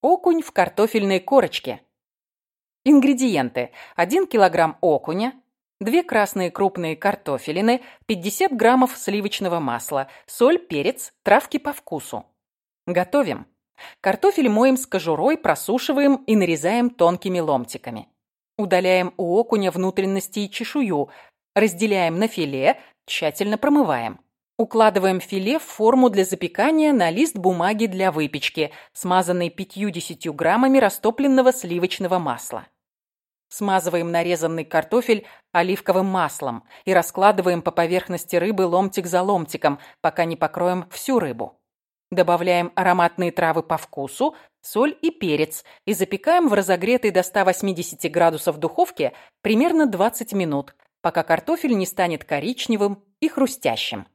Окунь в картофельной корочке. Ингредиенты. 1 кг окуня, 2 красные крупные картофелины, 50 граммов сливочного масла, соль, перец, травки по вкусу. Готовим. Картофель моем с кожурой, просушиваем и нарезаем тонкими ломтиками. Удаляем у окуня внутренности и чешую, разделяем на филе, тщательно промываем. Укладываем филе в форму для запекания на лист бумаги для выпечки, смазанный 50 граммами растопленного сливочного масла. Смазываем нарезанный картофель оливковым маслом и раскладываем по поверхности рыбы ломтик за ломтиком, пока не покроем всю рыбу. Добавляем ароматные травы по вкусу, соль и перец и запекаем в разогретой до 180 градусов духовке примерно 20 минут, пока картофель не станет коричневым и хрустящим.